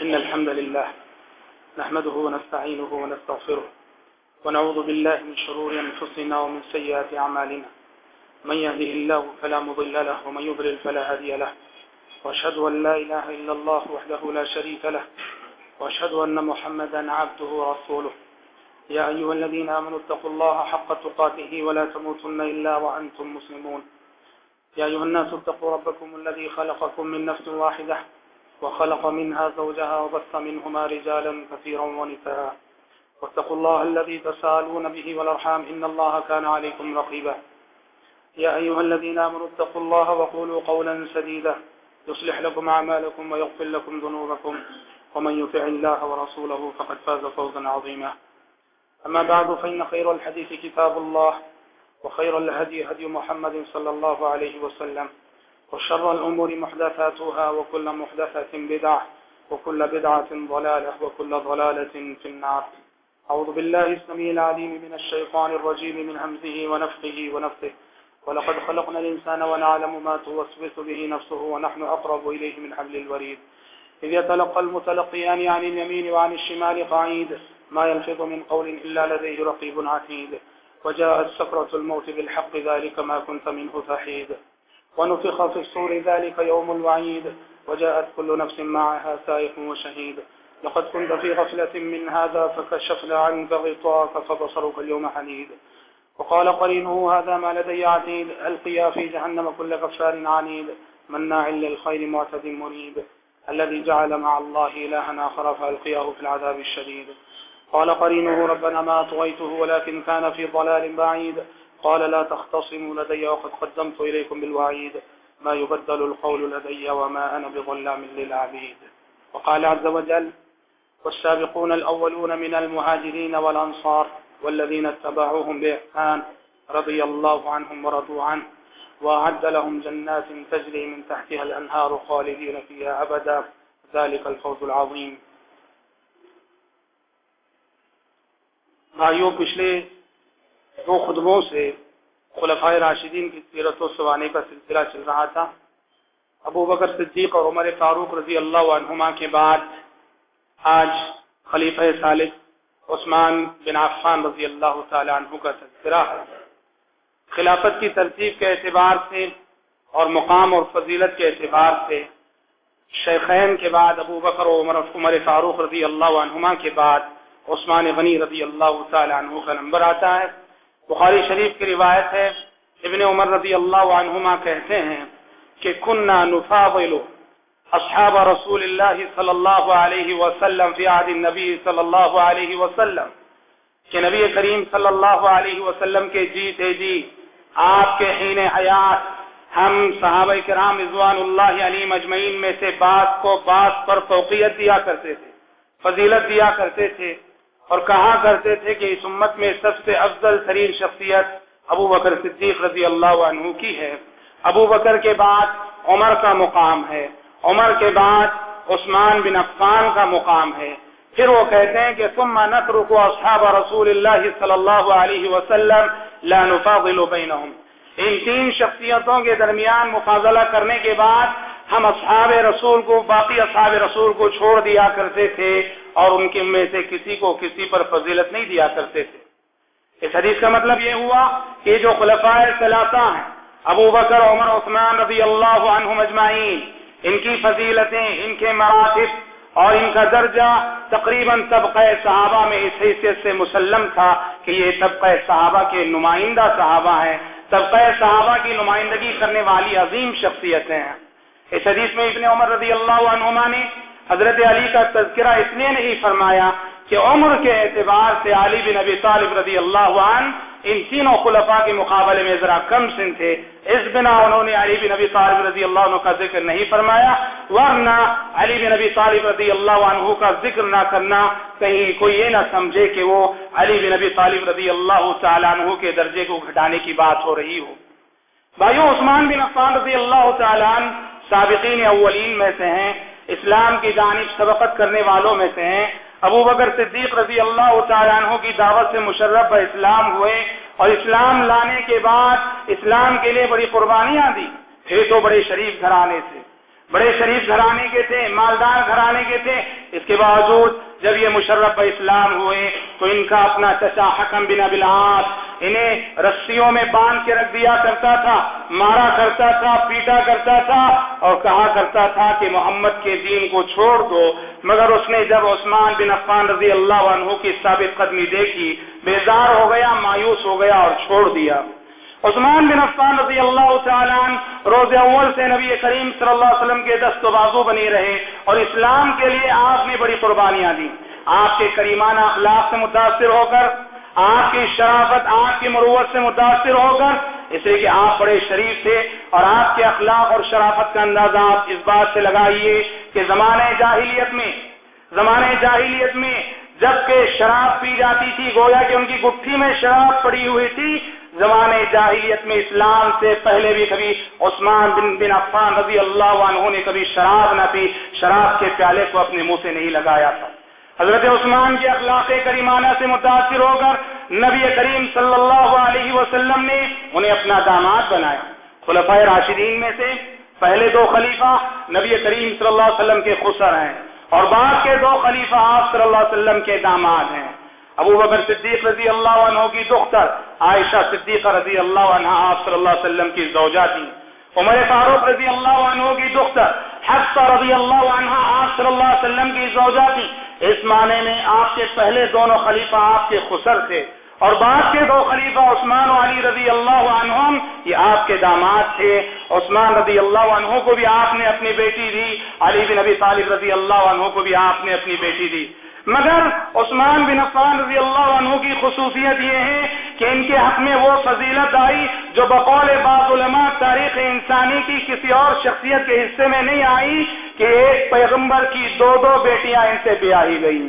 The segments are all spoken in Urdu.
إن الحمد لله نحمده ونستعينه ونستغفره ونعوذ بالله من شرور أنفسنا ومن سيئات أعمالنا. من يهده الله فلا مضل له ومن يضلل فلا هادي له. وأشهد أن لا إله إلا الله وحده لا شريك له. وأشهد أن محمدا عبده ورسوله. يا أيها الذين آمنوا اتقوا الله حق تقاته ولا تموتن إلا وأنتم مسلمون. يا أيها الناس اتقوا ربكم الذي خلقكم من نفس واحدة وخلق منها زوجها وبث منهما رجالا كثيرا ونساء. واتقوا الله الذي تسالون به والأرحام. إن الله كان عليكم رقيبا. يا أيها الذين آمنوا اتقوا الله وقولوا قولا سديدا. يصلح لكم أعمالكم ويغفر لكم ذنوبكم. ومن يطع الله ورسوله فقد فاز فوزا عظيما. أما بعد، فإن خير الحديث كتاب الله وخير الهدي هدي محمد صلى الله عليه وسلم. وشر الأمور محدثاتها وكل محدثة بدعة وكل بدعة ضلالة وكل ضلالة في النار. أعوذ بالله السميع العليم من الشيطان الرجيم من همزه ونفقه ونفقه ولقد خلقنا الإنسان ونعلم ما توسوس به نفسه ونحن أقرب إليه من حبل الوريد. إذ يتلقى المتلقيان عن اليمين وعن الشمال قعيد. ما يلفظ من قول إلا لديه رقيب عتيد. وجاءت سكرة الموت بالحق ذلك ما كنت منه تحيد ونفخ في الصور ذلك يوم الوعيد، وجاءت كل نفس معها سائق وشهيد. لقد كنت في غفلة من هذا فكشفنا عنك غطاك فبصرك اليوم حنيد وقال قرينه، هذا ما لدي عتيد. ألقيا في جهنم كل غفار عنيد. مناع للخير معتد مريب. الذي جعل مع الله إلها آخر فألقياه في العذاب الشديد. قال قرينه، ربنا ما طغيته ولكن كان في ضلال بعيد. قال لا تختصموا لدي وقد قدمت إليكم بالوعيد ما يبدل القول لدي وما أنا بظلام للعبيد. وقال عز وجل والسابقون الأولون من المهاجرين والأنصار والذين اتبعوهم بإحسان رضي الله عنهم ورضوا عنه وأعد لهم جنات تجري من تحتها الأنهار خالدين فيها أبدا. ذلك الفوز العظيم. بھائیوں پچھلے دو خطبوں سے خلفۂ راشدین کی سیرت و سوانے کا سلسلہ چل رہا تھا۔ ابو بکر صدیق اور عمر فاروق رضی اللہ عنہما کے بعد آج خلیفہ صالح عثمان بن عفان رضی اللہ تعالی عنہ کا تذکرہ ہے۔ خلافت کی ترتیب کے اعتبار سے اور مقام اور فضیلت کے اعتبار سے شیخین کے بعد ابو بکر و عمر عمر فاروق رضی اللہ عنہما کے بعد عثمان غنی رضی اللہ تعالی عنہ کا نمبر آتا ہے۔ بخاری شریف کی روایت ہے، ابن عمر رضی اللہ عنہما کہتے ہیں کہ کننا نفاضل اصحاب رسول اللہ صلی اللہ علیہ وسلم فی عہد النبی صلی اللہ علیہ وسلم، کہ نبی کریم صلی اللہ علیہ وسلم کے جی تھے جی آپ کے حین حیات، ہم صحابہ کرام رضوان اللہ علی مجمعین میں سے بعض کو بعض پر فوقیت دیا کرتے تھے، فضیلت دیا کرتے تھے۔ اور کہا کرتے تھے کہ اس امت میں سب سے افضل ترین شخصیت ابو بکر صدیق رضی اللہ عنہ کی ہے۔ ابو بکر کے بعد عمر کا مقام ہے۔ عمر کے بعد عثمان بن عفان کا مقام ہے۔ پھر وہ کہتے ہیں کہ ثم نترك اصحاب رسول اللہ صلی اللہ علیہ وسلم لا نفاضل بینہم۔ ان تین شخصیتوں کے درمیان مفاضلہ کرنے کے بعد ہم اصحاب رسول کو، باقی اصحاب رسول کو چھوڑ دیا کرتے تھے۔ اور ان کے میں سے کسی کو کسی پر فضیلت نہیں دیا کرتے تھے۔ اس حدیث کا مطلب یہ ہوا کہ جو خلفاء ثلاثہ ہیں، ابو بکر، عمر، عثمان رضی اللہ عنہ مجمعین ان کی فضیلتیں، ان کے مراتب اور ان کا درجہ تقریباً طبقہ صحابہ میں اس حیثیت سے مسلم تھا کہ یہ طبقہ صحابہ کے نمائندہ صحابہ ہیں۔ طبقہ صحابہ کی نمائندگی کرنے والی عظیم شخصیتیں ہیں۔ اس حدیث میں ابن عمر رضی اللہ عنہما نے حضرت علی کا تذکرہ اس لیے نہیں فرمایا کہ عمر کے اعتبار سے علی بن ابی طالب رضی اللہ عنہ ان تینوں خلفاء کے مقابلے میں ذرا کم سن تھے۔ اس بنا انہوں نے علی بن ابی طالب رضی اللہ عنہ کا ذکر نہیں فرمایا۔ ورنہ علی بن ابی طالب رضی اللہ عنہ کا ذکر نہ کرنا کہیں کوئی یہ نہ سمجھے کہ وہ علی بن ابی طالب رضی اللہ تعالیٰ عنہ کے درجے کو گھٹانے کی بات ہو رہی ہو۔ بھائیو، عثمان بن عفان رضی اللہ تعالیٰ عنہ سابقین اولین میں سے ہیں۔ اسلام کی جانب سبقت کرنے والوں میں سے ہیں۔ ابو بکر صدیق رضی اللہ تعالیٰ عنہ کی دعوت سے مشرف اسلام ہوئے اور اسلام لانے کے بعد اسلام کے لیے بڑی قربانیاں دی تھے تو بڑے شریف گھرانے سے بڑے شریف گھرانے کے تھے، مالدار گھرانے کے تھے۔ اس کے باوجود جب یہ مشرف اسلام ہوئے تو ان کا اپنا چچا حکم بنا بلاس انہیں رسیوں میں باندھ کے رکھ دیا کرتا تھا، مارا کرتا تھا، پیٹا کرتا تھا اور کہا کرتا تھا کہ محمد کے دین کو چھوڑ دو۔ مگر اس نے جب عثمان بن عفان رضی اللہ عنہ کی ثابت قدمی دیکھی، بیزار ہو گیا، مایوس ہو گیا اور چھوڑ دیا۔ عثمان بن عفان رضی اللہ تعالیٰ روز اول سے نبی کریم صلی اللہ علیہ وسلم کے دست و بازو بنی رہے اور اسلام کے لیے آپ نے بڑی قربانیاں دی۔ آپ کے کریمانہ اخلاق سے متاثر ہو کر، آپ کی شرافت، آپ کی مروت سے متاثر ہو کر، اس لیے کہ آپ بڑے شریف تھے اور آپ کے اخلاق اور شرافت کا اندازہ آپ اس بات سے لگائیے کہ زمانے جاہلیت میں زمانے جاہلیت میں جبکہ شراب پی جاتی تھی، گویا کہ ان کی گٹھی میں شراب پڑی ہوئی تھی زمانے جاہلیت میں اسلام سے پہلے بھی کبھی عثمان بن بن عفان رضی اللہ عنہ نے کبھی شراب نہ پی، شراب کے پیالے کو اپنے منہ سے نہیں لگایا تھا۔ حضرت عثمان کے اخلاق کریمانہ سے متاثر ہو کر نبی کریم صلی اللہ علیہ وسلم نے انہیں اپنا داماد بنایا۔ خلفۂ راشدین میں سے پہلے دو خلیفہ نبی کریم صلی اللہ علیہ وسلم کے خسر ہیں اور بعد کے دو خلیفہ آپ صلی اللہ علیہ وسلم کے داماد ہیں۔ ابو بکر صدیق رضی اللہ عنہ کی دختر عائشہ صدیقہ رضی اللہ عنہ، آپ صلی اللہ علیہ وسلم کی زوجہ تھی عمر فاروق رضی اللہ عنہ کی دختر حفصہ رضی اللہ عنہ، آپ صلی اللہ علیہ وسلم کی زوجہ تھی اس معنی میں آپ کے پہلے دونوں خلیفہ آپ کے خسر تھے اور بعد کے دو خلیفہ عثمان و علی رضی اللہ عنہ یہ آپ کے داماد تھے۔ عثمان رضی اللہ عنہ کو بھی آپ نے اپنی بیٹی دی، علی بن نبی طالب رضی اللہ عنہ کو بھی آپ نے اپنی بیٹی دی۔ مگر عثمان بن عفان رضی اللہ عنہ کی خصوصیت یہ ہے کہ ان کے حق میں وہ فضیلت آئی جو بقول بعض علماء تاریخ انسانی کی کسی اور شخصیت کے حصے میں نہیں آئی کہ ایک پیغمبر کی دو دو بیٹیاں ان سے بیاہی گئی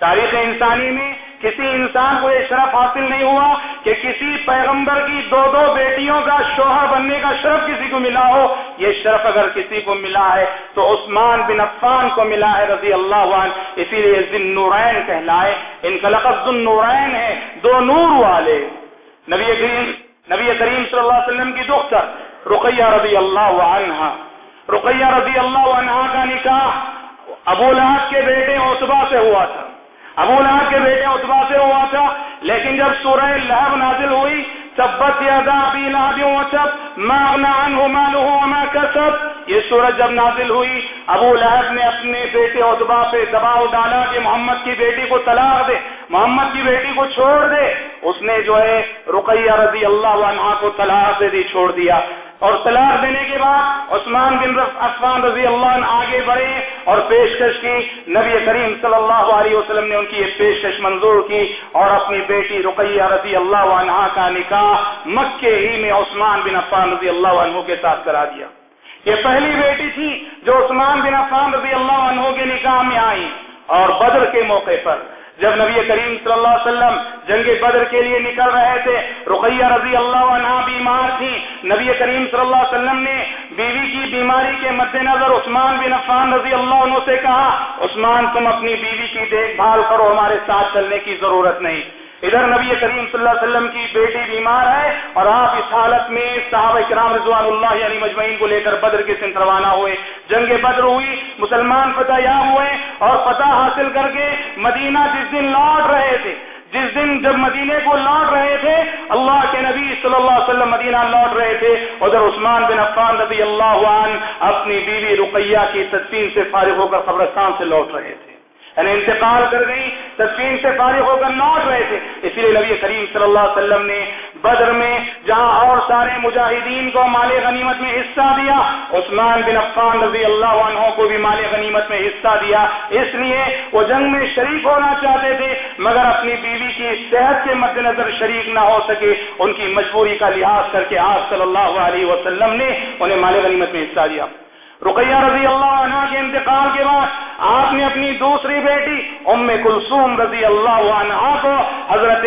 تاریخ انسانی میں کسی انسان کو یہ شرف حاصل نہیں ہوا کہ کسی پیغمبر کی دو دو بیٹیوں کا شوہر بننے کا شرف کسی کو ملا ہو، یہ شرف اگر کسی کو ملا ہے تو عثمان بن عفان کو ملا ہے رضی اللہ عنہ، اسی لیے ذن نورین کہلائے۔ ان کا لقب ذن نورین ہے، دو نور والے۔ نبی کریم نبی کریم صلی اللہ علیہ وسلم کی دختر رقیہ رضی اللہ عنہ۔ رقیہ رضی اللہ عنہ کا نکاح ابو لہب کے بیٹے عصبہ سے ہوا تھا۔ ابو لہب کے بیٹے اتبا سے ہوا تھا، لیکن جب سورہ لہب نازل ہوئی سبت یادا ابی لہب وچب ما اغنا عنہ مالہ وما کسب۔ یہ سورج جب نازل ہوئی، ابو لہب نے اپنے بیٹے اتبا پہ دباؤ ڈالا کہ محمد کی بیٹی کو طلاق دے، محمد کی بیٹی کو چھوڑ دے۔ اس نے جو ہے رقیہ رضی اللہ عنہ کو طلاق دے دی، چھوڑ دیا۔ اور طلاق دینے کے بعد عثمان بن عثمان رضی اللہ عنہ آگے بڑھے اور پیشکش کی۔ نبی کریم صلی اللہ علیہ وسلم نے ان کی یہ پیشکش منظور کی اور اپنی بیٹی رقیہ رضی اللہ عنہ کا نکاح مکے ہی میں عثمان بن عفان رضی اللہ عنہ کے ساتھ کرا دیا۔ یہ پہلی بیٹی تھی جو عثمان بن عفان رضی اللہ عنہ کے نکاح میں آئی اور بدر کے موقع پر جب نبی کریم صلی اللہ علیہ وسلم جنگ بدر کے لیے نکل رہے تھے، رقیہ رضی اللہ عنہ بیمار تھی۔ نبی کریم صلی اللہ علیہ وسلم نے بیوی کی بیماری کے مد نظر عثمان بن عفان رضی اللہ عنہ سے کہا، عثمان، تم اپنی بیوی کی دیکھ بھال کرو، ہمارے ساتھ چلنے کی ضرورت نہیں۔ ادھر نبی کریم صلی اللہ علیہ وسلم کی بیٹی بیمار ہے اور آپ اس حالت میں صحابہ کرام رضوان اللہ یعنی مجمعین کو لے کر بدر کے سنت روانہ ہوئے۔ جنگ بدر ہوئی، مسلمان فتح یا ہوئے اور فتح حاصل کر کے مدینہ جس دن لوٹ رہے تھے، جس دن جب مدینے کو لوٹ رہے تھے، اللہ کے نبی صلی اللہ علیہ وسلم مدینہ لوٹ رہے تھے۔ ادھر عثمان بن عفان رضی اللہ عنہ اپنی بیوی رقیہ کی تدفین سے فارغ ہو کر قبرستان سے لوٹ رہے تھے۔ یعنی انتقال کر گئی تصویر سے فارغ ہو کر لوٹ رہے تھے۔ اسی لیے نبی کریم صلی اللہ علیہ وسلم نے بدر میں جہاں اور سارے مجاہدین کو مال غنیمت میں حصہ دیا، عثمان بن عفان رضی اللہ عنہ کو بھی مال غنیمت میں حصہ دیا۔ اس لیے وہ جنگ میں شریک ہونا چاہتے تھے، مگر اپنی بیوی کی صحت کے مد نظر شریک نہ ہو سکے۔ ان کی مجبوری کا لحاظ کر کے آپ صلی اللہ علیہ وسلم نے انہیں مال غنیمت میں حصہ دیا۔ رقیہ رضی اللہ عنہ کے انتقال کے بعد آپ نے اپنی دوسری بیٹی ام کلثوم رضی اللہ عنہ کو حضرت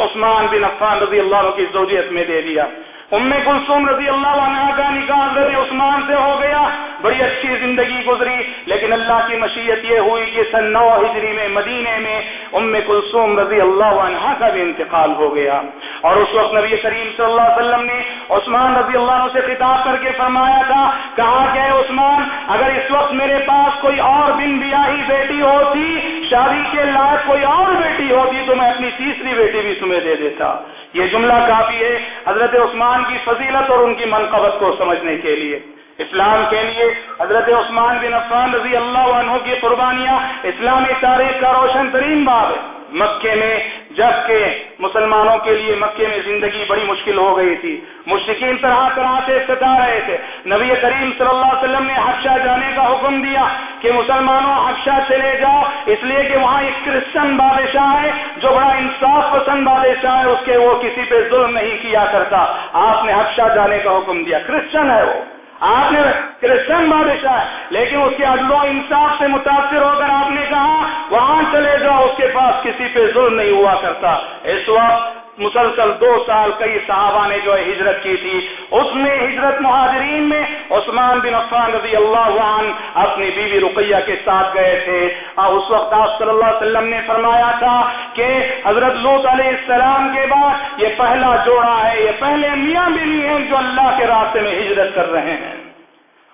عثمان بن عفان رضی اللہ عنہ کی زوجیت میں دے دیا۔ ام کلثوم رضی اللہ عنہ کا نکاح حضرت عثمان سے ہو گیا، بڑی اچھی زندگی گزری، لیکن اللہ کی مشیت یہ ہوئی کہ سن نو ہجری میں مدینے میں ام کلثوم رضی اللہ عنہ کا بھی انتقال ہو گیا۔ اور اس وقت نبی کریم صلی اللہ علیہ وسلم نے عثمان رضی اللہ عنہ سے خطاب کر کے فرمایا تھا، کہا کہ عثمان، اگر اس وقت میرے پاس کوئی اور بن بیاہی بیٹی ہوتی، شادی کے لائق کوئی اور بیٹی ہوتی تو میں اپنی تیسری بیٹی بھی تمہیں دے دیتا۔ یہ جملہ کافی ہے حضرت عثمان کی فضیلت اور ان کی منقبت کو سمجھنے کے لیے۔ اسلام کے لیے حضرت عثمان بن عفان رضی اللہ عنہ کی قربانیاں اسلامی تاریخ کا روشن ترین باب ہے۔ مکے میں، جبکہ مسلمانوں کے لیے مکے میں زندگی بڑی مشکل ہو گئی تھی۔ مشکل طرح طرح سے ستا رہے تھے۔ نبی کریم صلی اللہ علیہ وسلم نے حفشہ جانے کا حکم دیا کہ مسلمانوں حفشہ چلے جاؤ۔ اس لیے کہ وہاں ایک کرسچن بادشاہ ہے جو بڑا انصاف پسند بادشاہ ہے، اس کے وہ کسی پہ ظلم نہیں کیا کرتا۔ آپ نے حفشہ جانے کا حکم دیا۔ کرسچن ہے وہ۔ آپ نے کرسچن بادشاہ ہے، لیکن اس کے عدل و انصاف سے متاثر ہو کر آپ نے کہا، وہاں چلے جاؤ، اس کے پاس کسی پہ ظلم نہیں ہوا کرتا۔ اس وقت مسلسل دو سال کئی صحابہ نے جو ہے ہجرت کی تھی۔ اس میں ہجرت مہاجرین میں عثمان بن عفان رضی اللہ عنہ اپنی بیوی رقیہ کے ساتھ گئے تھے۔ اور اس وقت آپ صلی اللہ علیہ وسلم نے فرمایا تھا کہ حضرت لوت علیہ السلام کے بعد یہ پہلا جوڑا ہے، یہ پہلے میاں بیوی ہیں جو اللہ کے راستے میں ہجرت کر رہے ہیں۔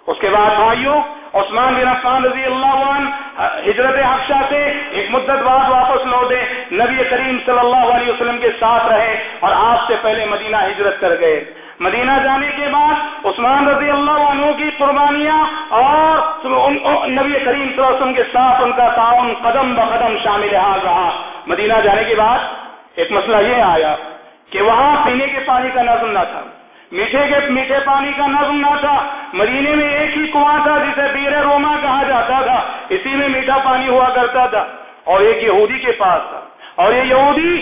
اس کے بعد بھائیوں عثمان بن عفان رضی اللہ عنہ، ہجرت حفشہ سے ایک مدت بعد واپس لوٹے۔ نبی کریم صلی اللہ علیہ وسلم کے ساتھ رہے اور آپ سے پہلے مدینہ ہجرت کر گئے۔ مدینہ جانے کے بعد عثمان رضی اللہ عنہ کی قربانیاں اور نبی کریم صلی اللہ علیہ وسلم کے ساتھ ان کا تعاون قدم بقدم شامل حال رہا۔ مدینہ جانے کے بعد ایک مسئلہ یہ آیا کہ وہاں پینے کے پانی کا نظم نہ تھا۔ میٹھے کے میٹھے پانی کا نظم نہ تھا، مدینے میں ایک ہی کنواں تھا جسے بیر روما کہا جاتا تھا، اسی میں میٹھا پانی ہوا کرتا تھا۔ اور ایک یہودی کے پاس تھا۔ اور یہ یہودی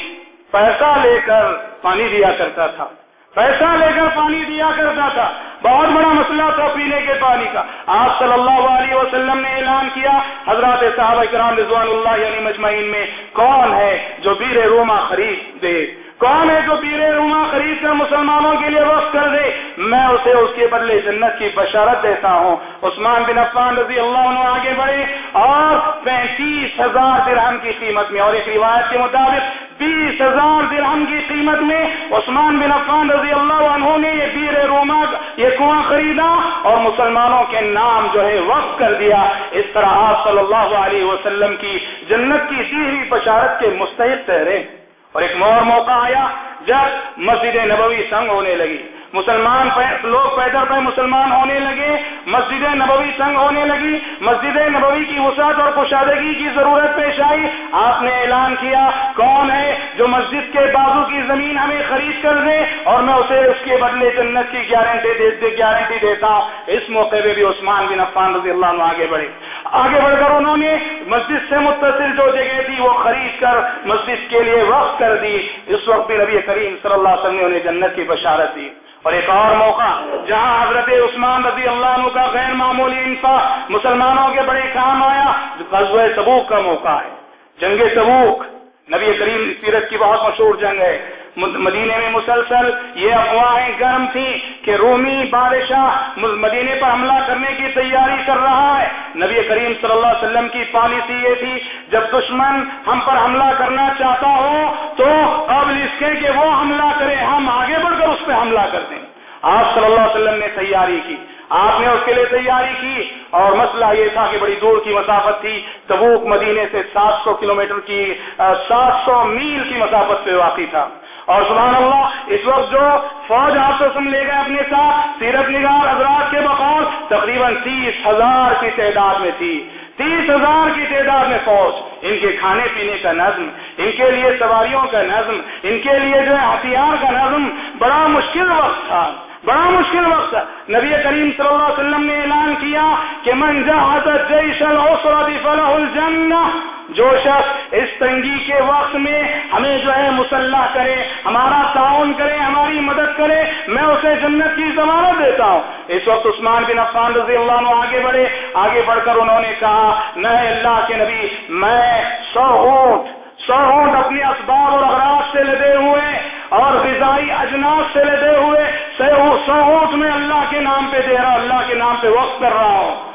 پیسہ لے کر پانی دیا کرتا تھا۔ پیسہ لے کر پانی دیا کرتا تھا۔ بہت بڑا مسئلہ تھا پینے کے پانی کا۔ آپ صلی اللہ علیہ وسلم نے اعلان کیا، حضرات صاحب کرام رضوان اللہ یعنی مجمعین میں، کون ہے جو بیر روما خرید دے؟ کون ہے جو پیر روما خرید کر مسلمانوں کے لیے وقت کر دے؟ میں اسے اس کے بدلے جنت کی بشارت دیتا ہوں۔ عثمان بن عفان رضی اللہ عنہ آگے بڑھے اور پینتیس ہزار درہم کی قیمت میں اور ایک روایت کے مطابق بیس ہزار درہم کی قیمت میں عثمان بن عفان رضی اللہ عنہ نے یہ پیر روما یہ کنواں خریدا اور مسلمانوں کے نام جو ہے وقت کر دیا۔ اس طرح آپ صلی اللہ علیہ وسلم کی جنت کی دی ہوئی بشارت کے مستحق ٹھہرے اور ایک اور موقع آیا جب مسجد نبوی سنگ ہونے لگی۔ مسلمان لوگ پیدل پہ مسلمان ہونے لگے۔ مسجد نبوی سنگ ہونے لگی۔ مسجد نبوی کی وسعت اور کشادگی کی ضرورت پیش آئی۔ آپ نے اعلان کیا، کون ہے جو مسجد کے بازو کی زمین ہمیں خرید کر دے اور میں اسے اس کے بدلے جنت کی گارنٹی دے، گارنٹی دیتا۔ ہوں اس موقع پہ بھی عثمان بن عفان رضی اللہ عنہ آگے بڑھے۔ آگے بڑھ کر انہوں نے مسجد سے متصل جو جگہ تھی وہ خرید کر مسجد کے لیے وقت کر دی۔ اس وقت بھی نبی کریم صلی اللہ علیہ وسلم نے انہیں جنت کی بشارت دی۔ اور ایک اور موقع جہاں حضرت عثمان رضی اللہ عنہ کا غیر معمولی انصاف مسلمانوں کے بڑے کام آیا غزوہ سبوک کا موقع ہے۔ جنگ سبوک نبی کریم سیرت کی بہت مشہور جنگ ہے۔ مدینے میں مسلسل یہ افواہیں گرم تھیں کہ رومی بادشاہ مدینے پر حملہ کرنے کی تیاری کر رہا ہے۔ نبی کریم صلی اللہ علیہ وسلم کی پالیسی یہ تھی، جب دشمن ہم پر حملہ کرنا چاہتا ہو تو قبل اس کے کہ وہ حملہ کرے، ہم آگے بڑھ کر اس پہ حملہ کر دیں۔ آپ صلی اللہ علیہ وسلم نے تیاری کی، آپ نے اس کے لیے تیاری کی اور مسئلہ یہ تھا کہ بڑی دور کی مسافت تھی۔ تبوک مدینے سے سات سو کلو کی سات سو میل کی مسافت پہ واقع تھا۔ اور سبحان اللہ، اس وقت جو فوج آپ سے سن لے گئے اپنے ساتھ، سیرت نگار حضرات کے بقول تقریباً تیس ہزار کی تعداد میں تھی۔ تیس ہزار کی تعداد میں فوج۔ ان کے کھانے پینے کا نظم، ان کے لیے سواریوں کا نظم، ان کے لیے جو ہے ہتھیار کا نظم، بڑا مشکل وقت تھا۔ بڑا مشکل وقت نبی کریم صلی اللہ علیہ وسلم نے اعلان کیا کہ من جیش فلح الجنہ، جو شخص اس تنگی کے وقت میں ہمیں جو ہے مسلح کرے، ہمارا تعاون کرے، ہماری مدد کرے، میں اسے جنت کی ضمانت دیتا ہوں۔ اس وقت عثمان بن عفان رضی اللہ عنہ آگے بڑھے۔ آگے بڑھ کر انہوں نے کہا نئے اللہ کے نبی، میں سو اونٹ سو اپنے اسباب اور اغراض سے لدے ہوئے اور غذائی اجناس سے لدے ہوئے سہوٹ میں اللہ کے نام پہ دے رہا اللہ کے نام پہ وقت کر رہا ہوں۔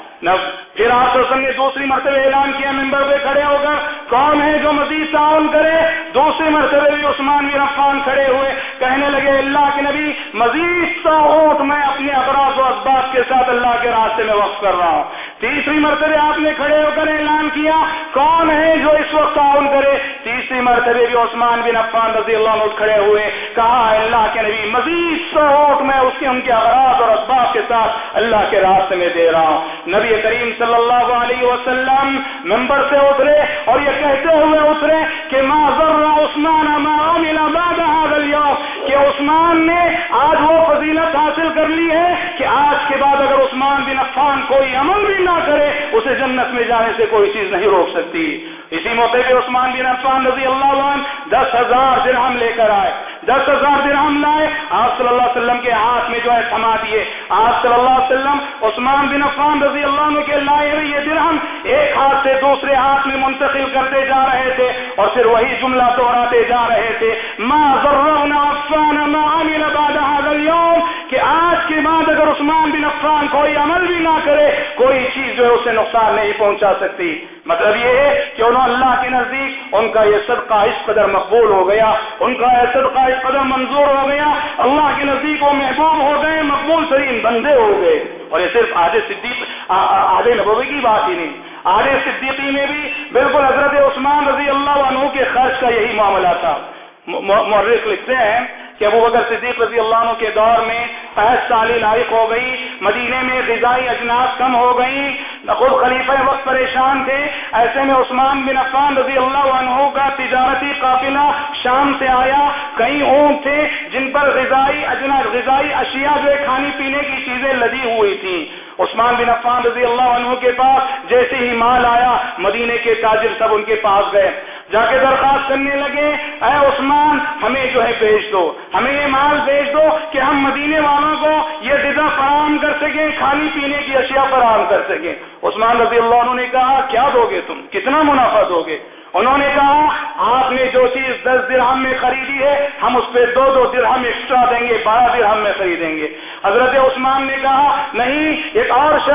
پھر آپ نے دوسری مرتبہ اعلان کیا ممبر پہ کھڑے ہو کر کون ہے جو مزید تعاون کرے؟ دوسری مرتبہ بھی عثمان بن عفان کھڑے ہوئے، کہنے لگے، اللہ کے نبی، مزید تعاوت میں اپنے افراد و اسباب کے ساتھ اللہ کے راستے میں وقف کر رہا ہوں۔ تیسری مرتبہ آپ نے کھڑے ہو کر اعلان کیا، کون ہے جو اس وقت تعاون کرے؟ تیسری مرتبہ بھی عثمان بن عفان رضی اللہ عنہ کھڑے ہوئے، کہا اللہ کے نبی، مزید سہوٹ میں اس کے ان کے افراد اور اسباب کے ساتھ اللہ کے راستے میں دے رہا ہوں۔ نبی کریم صلی اللہ علیہ وسلم ممبر سے اترے اور یہ کہتے ہوئے اترے کہ ما ذر عثمان ما عمل بعد هذا اليوم، کہ عثمان نے آج وہ فضیلت حاصل کر لی ہے کہ آج کے بعد اگر عثمان بن عفان کوئی عمل بھی نہ کرے، اسے جنت میں جانے سے کوئی چیز نہیں روک سکتی۔ اسی موقع پہ عثمان بن عفان رضی اللہ عنہ دس ہزار درہم لے کر آئے۔ دس ہزار درہم لائے۔ آپ صلی اللہ علیہ وسلم کے ہاتھ میں جو ہے تھما دیے۔ آپ صلی اللہ علیہ وسلم عثمان بن عفان رضی اللہ عنہ کے لائے ہوئے یہ درہم ایک ہاتھ سے دوسرے ہاتھ میں منتقل کرتے جا رہے تھے اور پھر وہی جملہ دوہراتے جا رہے تھے۔ ما ضررنا عفان ما عمل بعد هذا اليوم کہ آج کے بعد اگر عثمان بن عفان کوئی عمل بھی نہ کرے، کوئی چیز جو ہے اسے نقصان نہیں پہنچا سکتی۔ مطلب یہ ہے کہ انہوں اللہ کے نزدیک ان کا یہ صدقہ اس قدر مقبول ہو گیا، ان کا یہ صدقہ ایک قدم منظور ہو گیا۔ اللہ کے نزدیک وہ محبوب ہو گئے، مقبول ترین بندے ہو گئے۔ اور یہ صرف آدھے صدیق آدھے نبوی کی بات ہی نہیں، آدھے صدیقی میں بھی بالکل حضرت عثمان رضی اللہ عنہ کے خرچ کا یہی معاملہ تھا۔ مورخ لکھتے ہیں کہ ابو بکر صدیق رضی اللہ عنہ کے دور میں پینچ سالی لائق ہو گئی مدینے میں غذائی اجناس کم ہو گئی خود خلیفہ وقت پریشان تھے۔ ایسے میں عثمان بن عفان رضی اللہ عنہ کا تجارتی قافلہ شام سے آیا۔ کئی اونٹ تھے جن پر غذائی اجناس غذائی اشیاء جو ہے کھانے پینے کی چیزیں لدی ہوئی تھیں۔ عثمان بن عفان رضی اللہ عنہ کے پاس جیسے ہی مال آیا، مدینے کے تاجر سب ان کے پاس گئے۔ جا کے درخواست کرنے لگے، اے عثمان، ہمیں جو ہے بھیج دو، ہمیں یہ مال بھیج دو کہ ہم مدینے والوں کو یہ غذا فراہم کر سکیں، کھانے پینے کی اشیاء فراہم کر سکیں۔ عثمان رضی اللہ عنہ نے کہا، کیا دو گے تم؟ کتنا منافع دو گے؟ انہوں نے کہا، آپ نے جو چیز دس درہم میں خریدی ہے، ہم اس پہ دو دو درہم ایکسٹرا دیں گے، بارہ درہم میں خریدیں گے۔ حضرت عثمان نے کہا، نہیں، ایک اور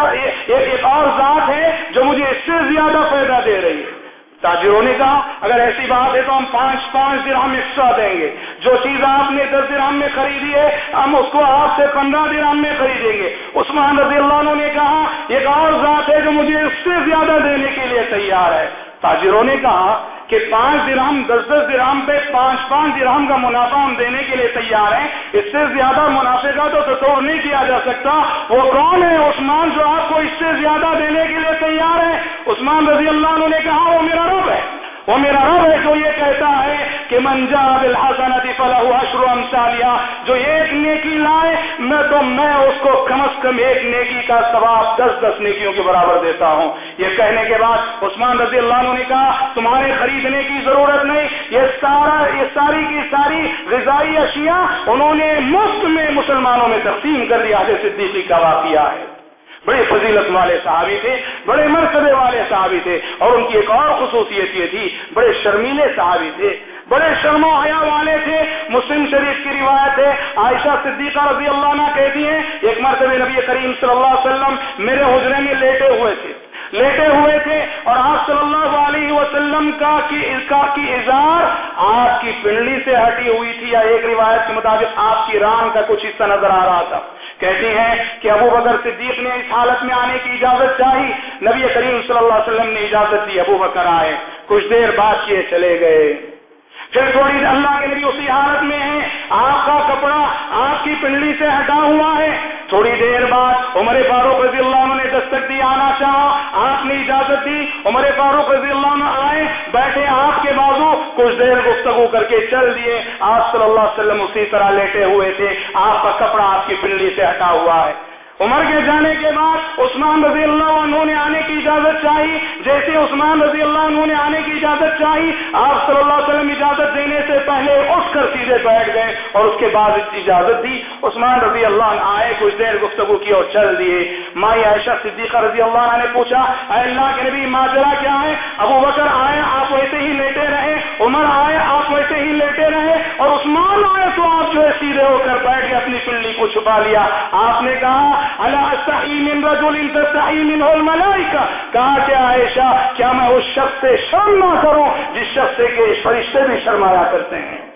ایک اور ذات ہے جو مجھے اس سے زیادہ فائدہ دے رہی ہے۔ تاجروں نے کہا، اگر ایسی بات ہے تو ہم پانچ پانچ درہم ایکسٹرا دیں گے۔ جو چیز آپ نے دس درہم میں خریدی ہے، ہم اس کو آپ سے پندرہ درہم میں خریدیں گے۔ عثمان رضی اللہ عنہ نے کہا ایک اور ذات ہے جو مجھے اس سے زیادہ دینے کے لیے تیار ہے۔ تاجروں نے کہا کہ پانچ درہم دس دس درہم پہ پانچ پانچ درہم کا منافع ہم دینے کے لیے تیار ہیں۔ اس سے زیادہ منافع کا تو تصور نہیں کیا جا سکتا۔ وہ کون ہے؟ عثمان جو آپ کو اس سے زیادہ دینے کے لیے تیار ہے عثمان رضی اللہ عنہ نے کہا، وہ میرا رب ہے۔ وہ میرا رب ہے جو یہ کہتا ہے کہ منجا بالحسنت فلاح اشر امثالیا جو ایک نیکی لائے، میں تو میں اس کو کم از کم ایک نیکی کا ثواب دس دس نیکیوں کے برابر دیتا ہوں۔ یہ کہنے کے بعد عثمان رضی اللہ عنہ نے کہا، تمہارے خریدنے کی ضرورت نہیں، یہ سارا، یہ ساری کی ساری غذائی اشیاء انہوں نے مفت میں مسلمانوں میں تقسیم کر دیا جیسے صدیقی کا واقعہ ہے۔ بڑے فضیلت والے صحابی تھے، بڑے مرتبے والے صحابی تھے اور ان کی ایک اور خصوصیت یہ تھی، بڑے شرمیلے صحابی تھے، بڑے شرم و حیا والے تھے۔ مسلم شریف کی روایت ہے، عائشہ صدیقہ رضی اللہ عنہ کہتی ہیں، ایک مرتبہ نبی کریم صلی اللہ علیہ وسلم میرے حجرے میں لیٹے ہوئے تھے، لیٹے ہوئے تھے اور آپ صلی اللہ علیہ وسلم کا کی کی اظہار آپ کی پنڈلی سے ہٹی ہوئی تھی۔ یا ایک روایت کے مطابق آپ کی ران کا کچھ حصہ نظر آ رہا تھا۔ کہتی ہیں کہ ابو بکر صدیق نے اس حالت میں آنے کی اجازت چاہی۔ نبی کریم صلی اللہ علیہ وسلم نے اجازت دی ابو بکر آئے۔ کچھ دیر بعد کیے چلے گئے۔ پھر تھوڑی اللہ کے نبی اسی حالت میں ہے آپ کا کپڑا آپ کی پنڈلی سے ہٹا ہوا ہے۔ تھوڑی دیر بعد عمر فاروق رضی اللہ عنہ نے دستک دی، آنا چاہا آپ نے اجازت دی، عمر فاروق رضی اللہ عنہ آئے، بیٹھے آپ کے بازو، کچھ دیر گفتگو کر کے چل دیے۔ آپ صلی اللہ علیہ وسلم اسی طرح لیٹے ہوئے تھے، آپ کا کپڑا آپ کی پنڈلی سے ہٹا ہوا ہے۔ عمر کے جانے کے بعد عثمان رضی اللہ عنہ نے آنے کی اجازت چاہی۔ جیسے عثمان رضی اللہ عنہ نے آنے کی اجازت چاہی، آپ صلی اللہ علیہ وسلم اجازت دینے سے پہلے اٹھ کر سیدھے بیٹھ گئے اور اس کے بعد اجازت دی۔ عثمان رضی اللہ عنہ آئے، کچھ دیر گفتگو کی اور چل دیے۔ مائی عائشہ صدیقہ رضی اللہ عنہ نے پوچھا، اے اللہ کے نبی ماجرا کیا ہے؟ ابو بکر آئے، آپ ویسے ہی لیٹے رہے۔ عمر آئے، آپ ویسے ہی لیٹے رہے۔ اور عثمان آئے تو آپ جو ہے سیدھے ہو کر بیٹھ کو چھپا لیا۔ آپ نے کہا اللہ من الملائکہ کہا کہ عائشہ، کیا میں اس شخص سے شرم نہ کروں جس شخص سے کہ فرشتے بھی شرمایا کرتے ہیں؟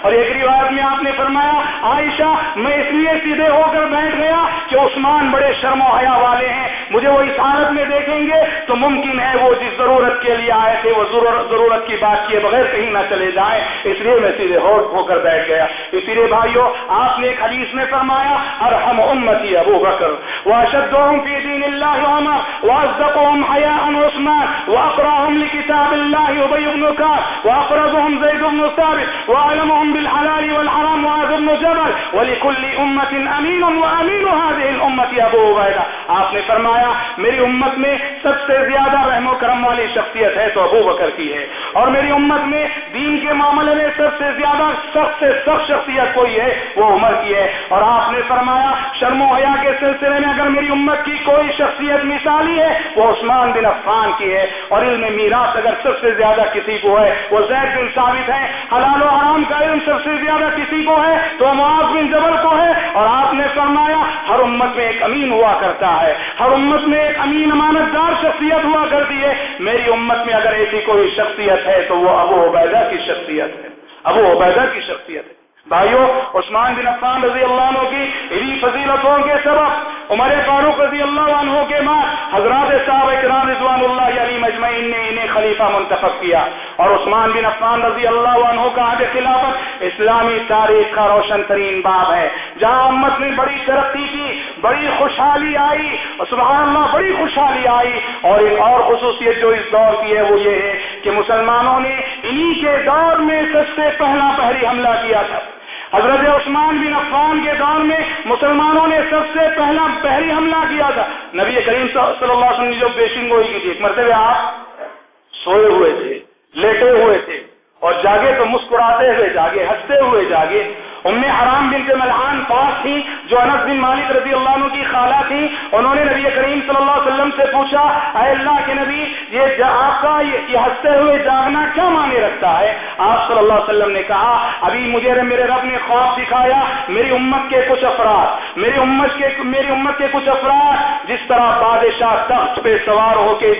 اور ایک روایت میں آپ نے فرمایا، عائشہ، میں اس لیے سیدھے ہو کر بیٹھ گیا کہ عثمان بڑے شرم و حیا والے ہیں۔ مجھے وہ اس حالت میں دیکھیں گے تو ممکن ہے وہ جس ضرورت کے لیے آئے تھے، وہ ضرورت کی بات کیے بغیر کہیں نہ چلے جائیں۔ اس لیے میں سیدھے ہو ہو کر بیٹھ گیا۔ اسی لیے بھائیو، آپ نے ایک حدیث میں فرمایا، ارحم امتی ابو بکر۔ واشدهم في دين الله عمر۔ واصدقهم حياء عثمان۔ واقراهم لكتاب الله ابي بن كعب واقربهم زيد بن ثابت وأعلمهم بالحلال والحرام معاذ بن جبل ولكل أمة أمين وأمين هذه الأمة أبو عبيدة. آپ نے فرمایا، میری امت میں سب سے زیادہ رحم و کرم والی شخصیت ہے تو ابو بکر کی ہے۔ اور میری امت میں دین کے معاملے میں سب سے زیادہ سخت سے سخت شخصیت کوئی ہے، وہ عمر کی ہے۔ اور آپ نے فرمایا، شرم و حیا کے سلسلے میں اگر میری امت کی کوئی شخصیت مثالی ہے، وہ عثمان بن عفان کی ہے۔ اور علم میراث اگر سب سے زیادہ کسی کو ہے، وہ زید بن سال ثابت ہے، حلال و حرام کا علم سب سے زیادہ کسی کو ہے تو معاذ بن جبل کو ہے۔ اور آپ نے فرمایا، ہر امت میں ایک امین ہوا کرتا ہے۔ ہر امت میں ایک امین امانت دار شخصیت ہوا کرتی ہے۔ میری امت میں اگر ایسی کوئی شخصیت ہے تو وہ ابو عبیدہ کی شخصیت ہے۔ ابو عبیدہ کی شخصیت ہے۔ بھائیو، عثمان بن عفان رضی اللہ عنہ کی انہی فضیلتوں کے سبب، عمر فاروق رضی اللہ عنہ کے بعد حضرات صاحب اکرام رضوان اللہ علی مجمعین نے انہیں خلیفہ منتخب کیا۔ اور عثمان بن عفان رضی اللہ عنہ کا آج خلافت اسلامی تاریخ کا روشن ترین باب ہے۔ جہاں امت نے بڑی ترقی کی، بڑی خوشحالی آئی، سبحان اللہ، بڑی خوشحالی آئی۔ اور ایک اور خصوصیت جو اس دور کی ہے، وہ یہ ہے کہ مسلمانوں نے انہی کے دور میں سب سے پہلا پہری حملہ کیا تھا۔ حضرت عثمان بن عفان کے دور میں مسلمانوں نے سب سے پہلا پہلی حملہ کیا تھا۔ نبی کریم صلی اللہ علیہ وسلم نے جو پیشن گوئی کی تھی، ایک مرتبہ آپ سوئے ہوئے تھے، لیٹے ہوئے تھے اور جاگے تو مسکراتے ہوئے جاگے، ہنستے ہوئے جاگے۔ ام حرام بن کے ملحان پاس تھی، جو انس بن مالک رضی اللہ عنہ کی خالہ تھی۔ انہوں نے نبی کریم صلی اللہ علیہ وسلم سے پوچھا، اے اللہ کے نبی، یہ آپ کا یہ ہنستے ہوئے جاگنا کیا معنی رکھتا ہے؟ آپ صلی اللہ علیہ وسلم نے کہا، ابھی مجھے میرے رب نے خواب دکھایا میری امت کے کچھ افراد، میری امت کے میری امت کے کچھ افراد، جس طرح بادشاہ تخت پہ سوار ہو کے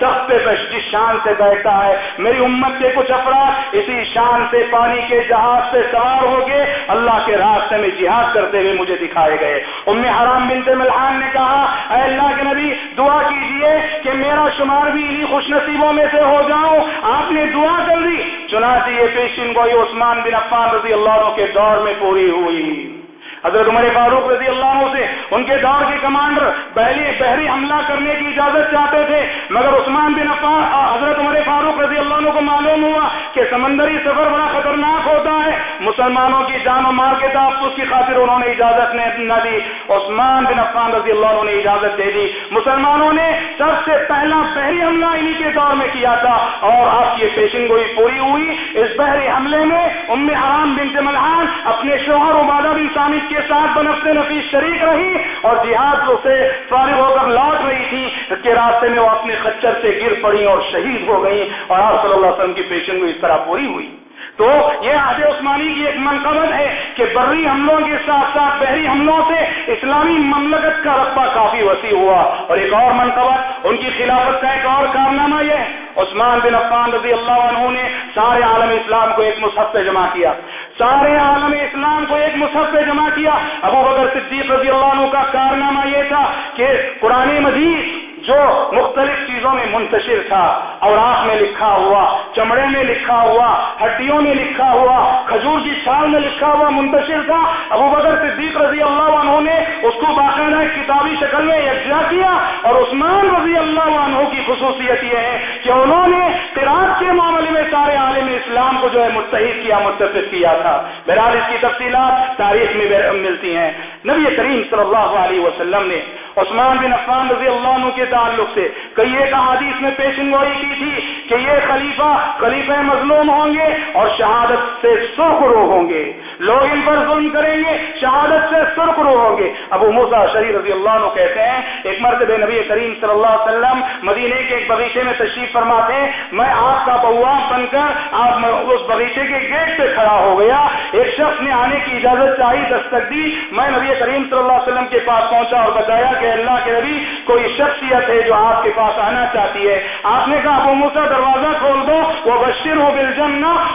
تخت پہ جس شان سے بیٹھتا ہے، میری امت کے کچھ افراد، اسی شان سے پانی کے جہاز سے سوار ہو کے اللہ کے راستے میں جہاد کرتے ہوئے مجھے دکھائے گئے۔ ام حرام بنت ملحان نے کہا، اے اللہ کے نبی، دعا کیجیے کہ میرا شمار بھی انہی خوش نصیبوں میں سے ہو جاؤں۔ آپ نے دعا کر دی۔ چنانچہ یہ پیشن گوئی عثمان بن عفان رضی اللہ عنہ کے دور میں پوری ہوئی۔ حضرت عمر فاروق رضی اللہ عنہ سے ان کے دور کے کمانڈر پہلی بحری حملہ کرنے کی اجازت چاہتے تھے، مگر عثمان بن عفان حضرت عمر فاروق رضی اللہ عنہ کو معلوم ہوا کہ سمندری سفر بڑا خطرناک ہوتا ہے۔ مسلمانوں کی جان و مال کے تحفظ کی خاطر انہوں نے اجازت نہ دی۔ عثمان بن عفان رضی اللہ عنہ نے اجازت دے دی۔ مسلمانوں نے سب سے پہلا بحری حملہ انہی کے دور میں کیا تھا اور آپ کی پیشن گوئی پوری ہوئی۔ اس بحری حملے میں ام حرام بن ملحان اپنے شوہر عبادہ بن سامد کے ساتھ بنفتے نفیس شریک رہی اور جہاد سے فارغ ہو کر لوٹ رہی تھی کے راستے میں وہ اپنے خچر سے گر پڑی اور شہید ہو گئی اور آپ صلی اللہ علیہ وسلم کی پیشن کو اس طرح پوری ہوئی۔ تو یہ عہد عثمانی کی ایک منقبت ہے کہ بری حملوں کے ساتھ ساتھ بحری حملوں سے اسلامی مملکت کا رقبہ کافی وسیع ہوا۔ اور ایک اور منقبت، ان کی خلافت کا ایک اور کارنامہ یہ ہے۔ عثمان بن عفان رضی اللہ عنہ نے سارے عالم اسلام کو ایک مصحف پہ جمع کیا۔ سارے عالم اسلام کو ایک مصحف پہ جمع کیا۔ ابو بکر صدیق رضی اللہ عنہ کا کارنامہ یہ تھا کہ قرآن مجید جو مختلف چیزوں میں منتشر تھا اور آنکھ میں لکھا ہوا، چمڑے میں لکھا ہوا، ہڈیوں میں لکھا ہوا، کھجور کی چھال میں لکھا ہوا منتشر تھا۔ ابو بکر صدیق رضی اللہ عنہ نے اس کو باقاعدہ کتابی شکل میں یکجا کیا اور عثمان رضی اللہ عنہ کی خصوصیت یہ ہے کہ انہوں نے قرآن کے معاملے میں سارے عالم اسلام کو جو ہے متحد کیا متفق کیا تھا۔ بہرحال اس کی تفصیلات تاریخ میں ملتی ہیں۔ نبی کریم صلی اللہ علیہ وسلم نے عثمان بن عفان رضی اللہ عنہ کے تعلق سے۔ کئی ایک احادیث میں پیشن گوئی کی تھی کہ یہ خلیفہ خلیفہ مظلوم ہوں گے اور شہادت سے سرخرو ہوں گے۔ لوگ ان پر ظلم کریں گے، شہادت سے سرخرو ہوں گے۔ ابو موسا شریف رضی اللہ عنہ کہتے ہیں، ایک مرتبہ نبی کریم صلی اللہ علیہ وسلم مدینے کے ایک بغیچے میں تشریف فرماتے میں آپ کا بوا بن کر آپ اس بغیچے کے گیٹ پہ کھڑا ہو گیا۔ ایک شخص نے آنے کی اجازت چاہی، دستک دی، میں نبی کریم صلی اللہ علیہ وسلم کے پاس پہنچا اور بتایا کہ اللہ کے نبی کوئی شخصیت ہے جو آپ کے پاس آنا چاہتی ہے۔ آپ نے کہا، ابو موسا دروازہ کھول دو، وہ بشر ہو بل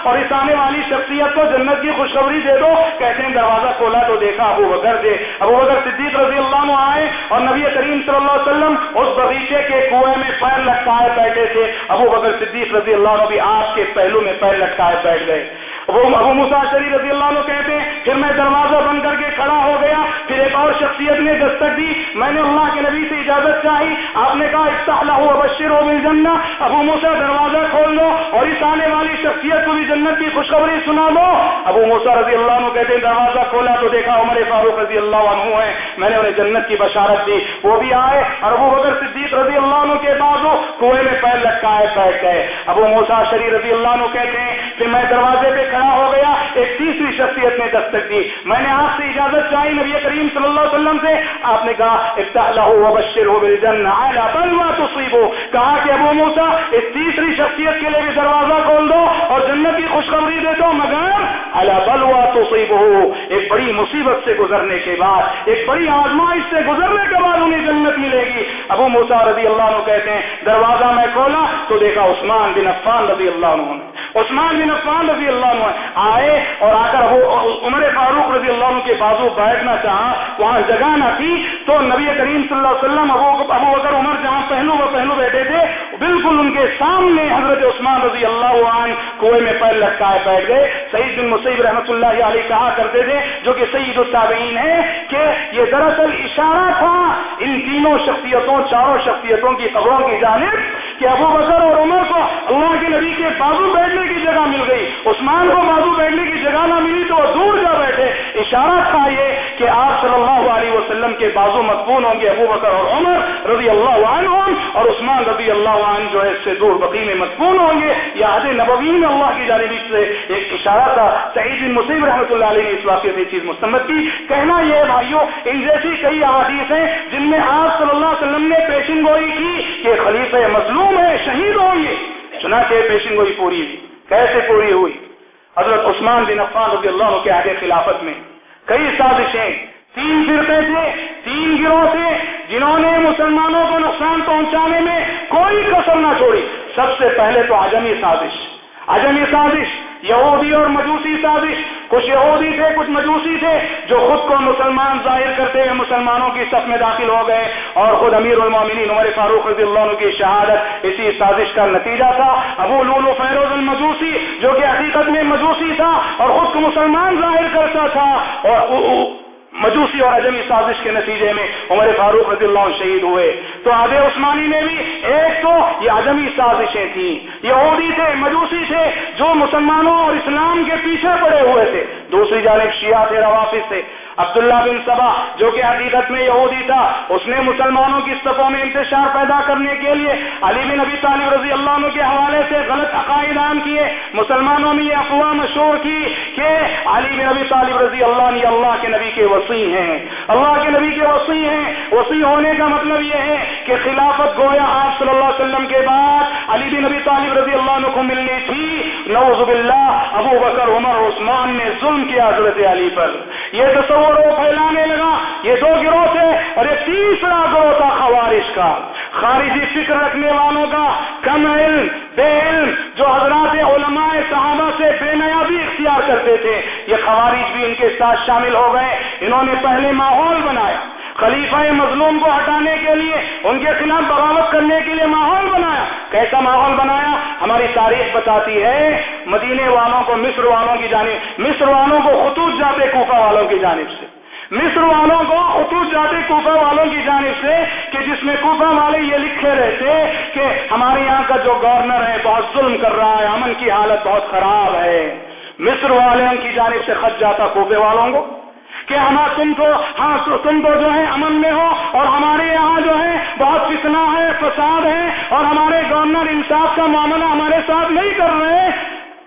اور اس آنے والی شخصیت کو جنت کی خوشخبری دے دو کہتے ہیں دروازہ کھولا تو دیکھا ابو بکر دے ابو بکر صدیق رضی اللہ عنہ آئے اور نبی کریم صلی اللہ علیہ وسلم اس بغیچے کے کنویں میں پیر لٹکائے بیٹھے تھے۔ ابو بکر صدیق رضی اللہ عنہ بھی آپ کے پہلو میں پیر لٹکائے بیٹھ گئے۔ وہ ابو مساشری رضی اللہ عنہ کہتے ہیں پھر میں دروازہ بند کر کے کھڑا ہو گیا، پھر ایک اور شخصیت نے دستک دی، میں نے اللہ کے نبی سے اجازت چاہی، آپ نے کہا، افتح ہو بشر ہو مل ابو موسا دروازہ کھول دو اور اس آنے والی شخصیت کو بھی جنت کی خوشخبری سنا دو۔ ابو موسا رضی اللہ عنہ کہتے ہیں، دروازہ کھولا تو دیکھا عمر فاروق رضی اللہ عنہ ہے میں نے انہیں جنت کی بشارت دی۔ وہ بھی آئے اور ابو بکر صدیق رضی اللہ عنہ کے بازو کنویں میں پیر لٹکائے بیٹھ گئے۔ ابو موسا شری رضی اللہ عنہ کہتے ہیں کہ میں دروازے پہ کھڑا ہو گیا، ایک تیسری شخصیت نے دستک دی۔ میں نے آپ سے اجازت چاہی، نبی کریم صلی اللہ علیہ وسلم سے۔ آپ نے کہا وبشر ہو کہا کہ ابو موسا اس تیسری شخصیت کے لیے بھی دروازہ کھول دو اور جنت کی خوشخبری دے دو، مگر اللہ بلوا تو ایک بڑی مصیبت سے گزرنے کے بعد، ایک بڑی آزمائش سے گزرنے کے بعد انہیں جنت ملے گی۔ ابو موسا رضی اللہ عنہ کہتے ہیں، دروازہ میں کھولا تو دیکھا عثمان بن عفان رضی اللہ عنہ عثمان بن عفان رضی اللہ عنہ آئے اور آ کر عمر فاروق رضی اللہ عنہ کے بازو بیٹھنا چاہا، وہاں جگہ نہ تھی، تو نبی کریم صلی اللہ علیہ وسلم ابو ابو اگر عمر جہاں پہلو وہ پہلو بیٹھے تھے، بالکل ان کے سامنے حضرت عثمان رضی اللہ عنہ کنویں میں پیر لٹکائے بیٹھ گئے۔ سعید بن مصیب رحمۃ اللہ علیہ کہا کرتے تھے، جو کہ سعید الطابعین ہے کہ یہ دراصل اشارہ تھا ان تینوں شخصیتوں، چاروں شخصیتوں کی خبروں کی جانب کہ ابو بکر اور عمر کو اللہ کے نبی کے بازو بیٹھنے کی جگہ مل گئی عثمان کو بازو بیٹھنے کی جگہ نہ ملی تو وہ دور جا بیٹھے۔ اشارہ تھا یہ کہ آپ صلی اللہ علیہ وسلم کے بازو مضبون ہوں گے ابو بکر اور عمر رضی اللہ عنہ اور عثمان رضی اللہ عنہ جو ہے اس سے دور بقی میں مضبون ہوں گے۔ یا حد نبوی میں اللہ کی جانب سے ایک اشارہ تھا۔ سعید بن مصیب رحمۃ اللہ علیہ نے اس واقعے سے چیز مستمت کی۔ کہنا یہ بھائیوں ان جیسی کئی احادیث ہیں جن میں آپ صلی اللہ علیہ وسلم نے پیشن گوئی کی کہ خلیفہ مظلوم ہے، شہید ہوں گے۔ چنانچہ پیشن گوئی پوری ہوئی۔ کیسے پوری ہوئی؟ حضرت عثمان بن عفان رضی اللہ عنہ کے آگے خلافت میں کئی سازشیں، تین فرقے تھے، تین گروہ تھے، جنہوں نے مسلمانوں کو نقصان پہنچانے میں کوئی کسر نہ چھوڑی۔ سب سے پہلے تو عجمی سازش۔ عجمی سازش یہودی اور مجوسی سازش۔ کچھ یہودی تھے، کچھ مجوسی تھے جو خود کو مسلمان ظاہر کرتے ہوئے مسلمانوں کی صف میں داخل ہو گئے اور خود امیر المومنین عمر فاروق رضی اللہ عنہ کی شہادت اسی سازش کا نتیجہ تھا۔ ابو و فیروز المجوسی، جو کہ حقیقت میں مجوسی تھا اور خود کو مسلمان ظاہر کرتا تھا۔ اور مجوسی اور عجمی سازش کے نتیجے میں عمر فاروق رضی اللہ عنہ شہید ہوئے۔ تو آب عثمانی میں بھی ایک تو یہ عجمی سازشیں تھیں۔ یہودی تھے، مجوسی تھے، جو مسلمانوں اور اسلام کے پیچھے پڑے ہوئے تھے۔ دوسری جانب شیعہ تھے، روافظ تھے۔ عبداللہ بن سبا، جو کہ حقیقت میں یہودی تھا، اس نے مسلمانوں کی صفوں میں انتشار پیدا کرنے کے لیے علی بن نبی طالب رضی اللہ عنہ کے حوالے سے غلط عقائد عام کیے۔ مسلمانوں میں یہ افواہ مشہور کی کہ علی بن نبی طالب رضی اللہ عنہ اللہ کے نبی کے وسیع ہیں۔ اللہ کے نبی کے وسیع ہیں۔ وسیع ہونے کا مطلب یہ ہے کہ خلافت گویا آپ صلی اللہ علیہ وسلم کے بعد علی بن نبی طالب رضی اللہ عنہ کو ملنی تھی۔ نوز باللہ، ابو بکر، عمر، عثمان نے ظلم کیا حضرت علی پر۔ یہ تصور وہ پھیلانے لگا، یہ دو گروہ تھے اور یہ تیسرا گروہ تھا خوارش کا۔ خارجی فکر رکھنے والوں کا کم علم، بے علم، جو حضرات علماء صحابہ سے بے نیابی اختیار کرتے تھے۔ یہ خوارج بھی ان کے ساتھ شامل ہو گئے، انہوں نے پہلے ماحول بنایا۔ خلیفہ مظلوم کو ہٹانے کے لیے، ان کے خلاف بغاوت کرنے کے لیے ماحول بنایا۔ کیسا ماحول بنایا؟ ہماری تاریخ بتاتی ہے، مدینے والوں کو، مصر والوں کی جانب، مصر والوں کو خطوط جاتے کوفہ والوں کی جانب سے۔ مصر والوں کو خطوط جاتے کوفہ والوں کی جانب سے کہ جس میں کوفہ والے یہ لکھے رہتے کہ ہمارے یہاں کا جو گورنر ہے، بہت ظلم کر رہا ہے، امن کی حالت بہت خراب ہے۔ مصر والوں کی جانب سے خط جاتا کوفے والوں کو۔ کہ ہمارا تم کو ہاں تم کو جو ہے امن میں ہو اور ہمارے یہاں جو ہے بہت فتنا ہے، فساد ہے اور ہمارے گورنر انصاف کا معاملہ ہمارے ساتھ نہیں کر رہے۔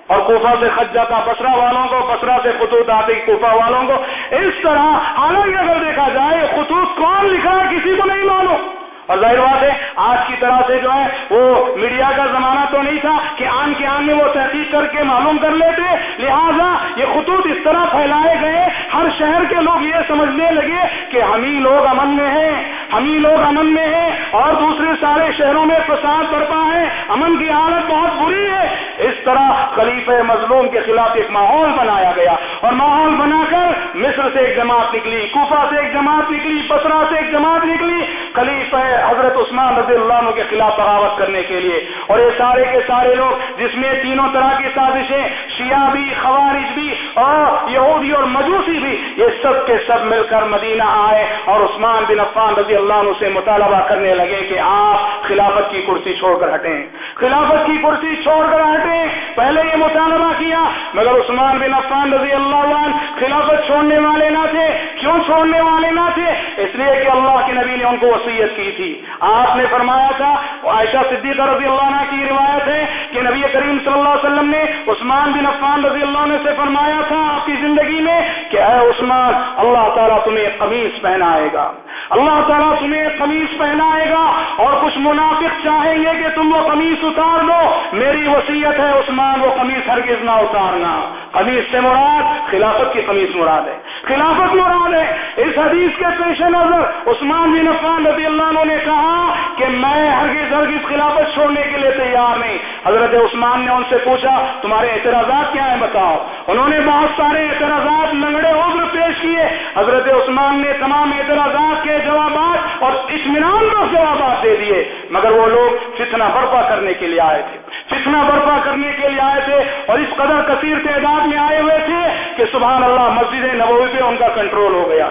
اور کوفہ سے خط جاتا بسرا والوں کو بسرا سے خطوط آتے کوفہ والوں کو۔ اس طرح حالانکہ اگر دیکھا جائے، خطوط کون لکھا کسی کو نہیں معلوم۔ اور ظاہر بات ہے، آج کی طرح سے جو ہے، وہ میڈیا کا زمانہ تو نہیں تھا کہ آن کے آن میں وہ تحقیق کر کے معلوم کر لیتے، لہٰذا یہ خطوط اس طرح پھیلائے گئے، ہر شہر کے لوگ یہ سمجھنے لگے کہ ہم ہی لوگ امن میں ہیں، ہم ہی لوگ امن میں ہیں، اور دوسرے سارے شہروں میں فساد برپا ہے، امن کی حالت بہت بری ہے۔ اس طرح خلیف مظلوم کے خلاف ایک ماحول بنایا گیا۔ اور ماحول بنا کر مصر سے ایک جماعت نکلی، کوفہ سے ایک جماعت نکلی بسرا سے ایک جماعت نکلی خلیف حضرت عثمان رضی اللہ عنہ کے خلاف بغاوت کرنے کے لیے۔ اور یہ سارے کے سارے لوگ جس میں تینوں طرح کی سازشیں، شیعہ بھی، خوارج بھی، اور یہودی اور مجوسی بھی، یہ سب کے سب مل کر مدینہ آئے اور عثمان بن عفان رضی اللہ عنہ سے مطالبہ کرنے لگے کہ آپ خلافت کی کرسی چھوڑ کر ہٹیں۔ خلافت کی کرسی چھوڑ کر ہٹیں پہلے یہ مطالبہ کیا، مگر عثمان بن عفان رضی اللہ عنہ خلافت چھوڑنے والے نہ تھے۔ کیوں چھوڑنے والے نہ تھے؟ اس لیے کہ اللہ کے نبی نے ان کو وسیعت کی تھی۔ آپ نے فرمایا تھا، عائشہ صدیقہ رضی اللہ عنہ کی روایت ہے کہ نبی کریم صلی اللہ علیہ وسلم نے عثمان بن عفان رضی اللہ عنہ سے فرمایا تھا آپ کی زندگی میں کہ اے عثمان، اللہ تعالیٰ تمہیں قمیص پہنائے گا۔ اللہ تعالیٰ تمہیں قمیص پہنائے گا اور کچھ منافق چاہیں گے کہ تم وہ قمیص اتار دو۔ میری وصیت ہے عثمان، وہ قمیص ہرگز نہ اتارنا۔ قمیص سے مراد، خلافت کی قمیص مراد ہے۔ خلافت مراد ہے۔ اس حدیث کے پیش نظر عثمان بن عفان رضی اللہ عنہ نے کہا کہ میں ہرگز ہرگز خلافت چھوڑنے کے لیے تیار نہیں۔ حضرت عثمان نے ان سے پوچھا، تمہارے اعتراضات کیا ہیں بتاؤ۔ انہوں نے بہت سارے اعتراضات لنگڑے عذر پیش کیے۔ حضرت عثمان نے تمام اعتراضات کے جوابات اور اطمینان کا جوابات دے دیے، مگر وہ لوگ فتنہ برپا کرنے کے لیے آئے تھے۔ فتنہ برپا کرنے کے لیے آئے تھے اور اس قدر کثیر تعداد میں آئے ہوئے تھے کہ سبحان اللہ مسجد نبوی پہ ان کا کنٹرول ہو گیا۔